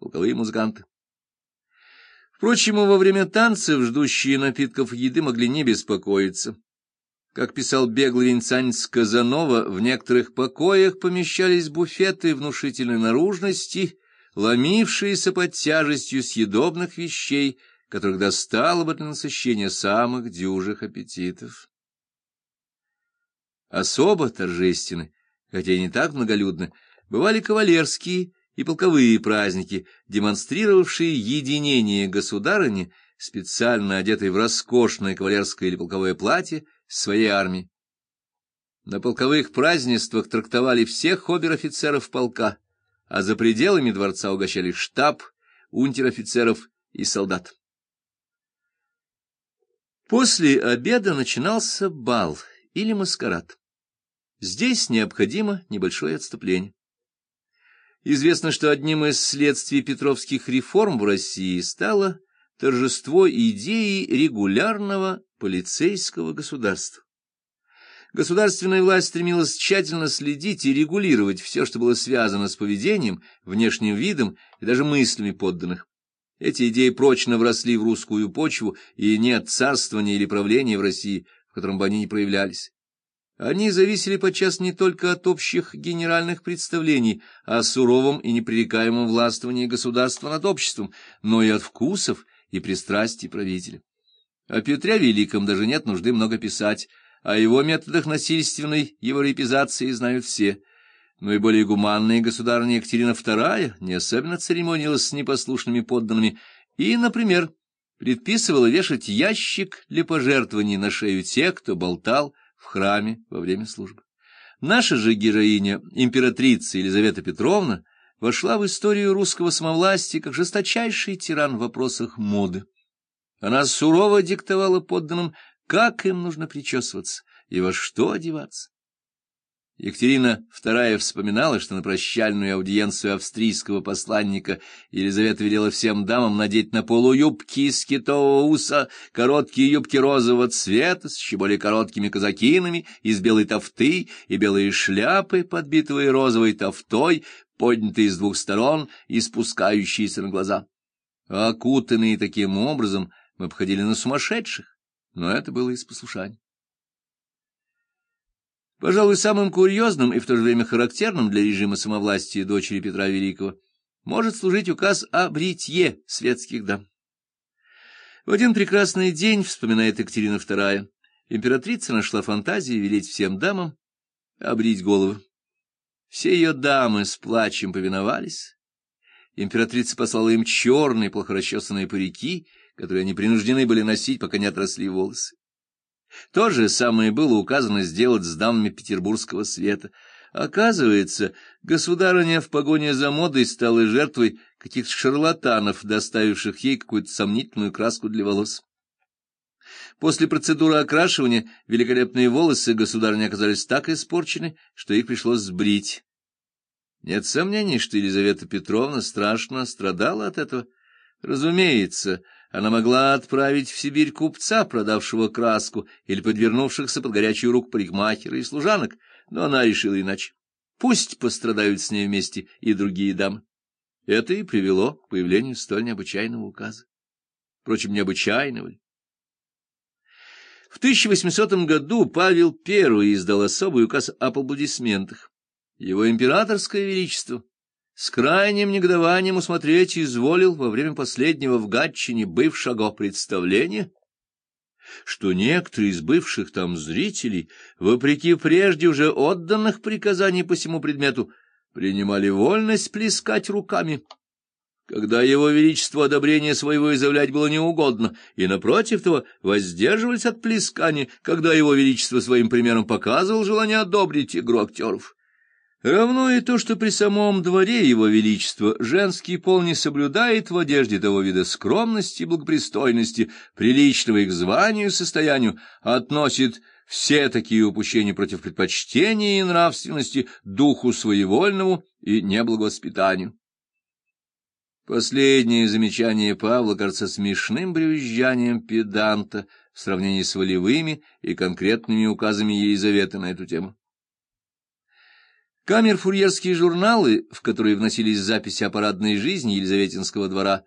полковые музыканты. Впрочем, во время танцев ждущие напитков еды могли не беспокоиться. Как писал беглый венцанец Казанова, в некоторых покоях помещались буфеты внушительной наружности, ломившиеся под тяжестью съедобных вещей, которых достало бы для насыщения самых дюжих аппетитов. Особо торжественны, хотя и не так многолюдно, бывали кавалерские и полковые праздники, демонстрировавшие единение государыни, специально одетой в роскошное кавалерское или полковое платье, своей армии. На полковых празднествах трактовали всех обер-офицеров полка, а за пределами дворца угощали штаб, унтер-офицеров и солдат. После обеда начинался бал или маскарад. Здесь необходимо небольшое отступление. Известно, что одним из следствий петровских реформ в России стало торжество идеи регулярного полицейского государства. Государственная власть стремилась тщательно следить и регулировать все, что было связано с поведением, внешним видом и даже мыслями подданных. Эти идеи прочно вросли в русскую почву, и нет царствования или правления в России, в котором бы они не проявлялись. Они зависели подчас не только от общих генеральных представлений о суровом и непререкаемом властвовании государства над обществом, но и от вкусов и пристрастий правителя. О Петре Великом даже нет нужды много писать, о его методах насильственной европеизации знают все. Но и более гуманная государыня Екатерина II не особенно церемонилась с непослушными подданными и, например, предписывала вешать ящик для пожертвований на шею тех, кто болтал в храме во время службы. Наша же героиня, императрица Елизавета Петровна, вошла в историю русского самовластия как жесточайший тиран в вопросах моды. Она сурово диктовала подданным, как им нужно причесываться и во что одеваться. Екатерина II вспоминала, что на прощальную аудиенцию австрийского посланника Елизавета велела всем дамам надеть на полу юбки из китового уса, короткие юбки розового цвета с еще более короткими казакинами из белой тофты и белые шляпы, подбитые розовой тофтой, поднятые с двух сторон и спускающиеся на глаза. Окутанные таким образом, мы обходили на сумасшедших, но это было из послушания. Пожалуй, самым курьезным и в то же время характерным для режима самовластия дочери Петра Великого может служить указ о бритье светских дам. В один прекрасный день, вспоминает Екатерина II, императрица нашла фантазию велеть всем дамам обрить головы. Все ее дамы с плачем повиновались. Императрица послала им черные, плохо расчесанные парики, которые они принуждены были носить, пока не отросли волосы. То же самое было указано сделать с дамами петербургского света. Оказывается, государыня в погоне за модой стала жертвой каких-то шарлатанов, доставивших ей какую-то сомнительную краску для волос. После процедуры окрашивания великолепные волосы государыни оказались так испорчены, что их пришлось сбрить. Нет сомнений, что Елизавета Петровна страшно страдала от этого. Разумеется, она могла отправить в Сибирь купца, продавшего краску, или подвернувшихся под горячую руку парикмахера и служанок, но она решила иначе. Пусть пострадают с ней вместе и другие дамы. Это и привело к появлению столь необычайного указа. Впрочем, необычайного ли? В 1800 году Павел I издал особый указ о аплодисментах. Его императорское величество с крайним негодованием усмотреть изволил во время последнего в Гатчине бывшего представления, что некоторые из бывших там зрителей, вопреки прежде уже отданных приказаний по всему предмету, принимали вольность плескать руками, когда его величество одобрение своего изъявлять было неугодно, и, напротив того, воздерживались от плескания, когда его величество своим примером показывал желание одобрить игру актеров. Равно и то, что при самом дворе его величества женский пол не соблюдает в одежде того вида скромности и благопристойности, приличного их званию и состоянию, относит все такие упущения против предпочтения и нравственности духу своевольному и неблаговоспитанию. Последнее замечание Павла кажется смешным брюзжанием педанта в сравнении с волевыми и конкретными указами Елизаветы на эту тему. Камер-фурьерские журналы, в которые вносились записи о парадной жизни Елизаветинского двора,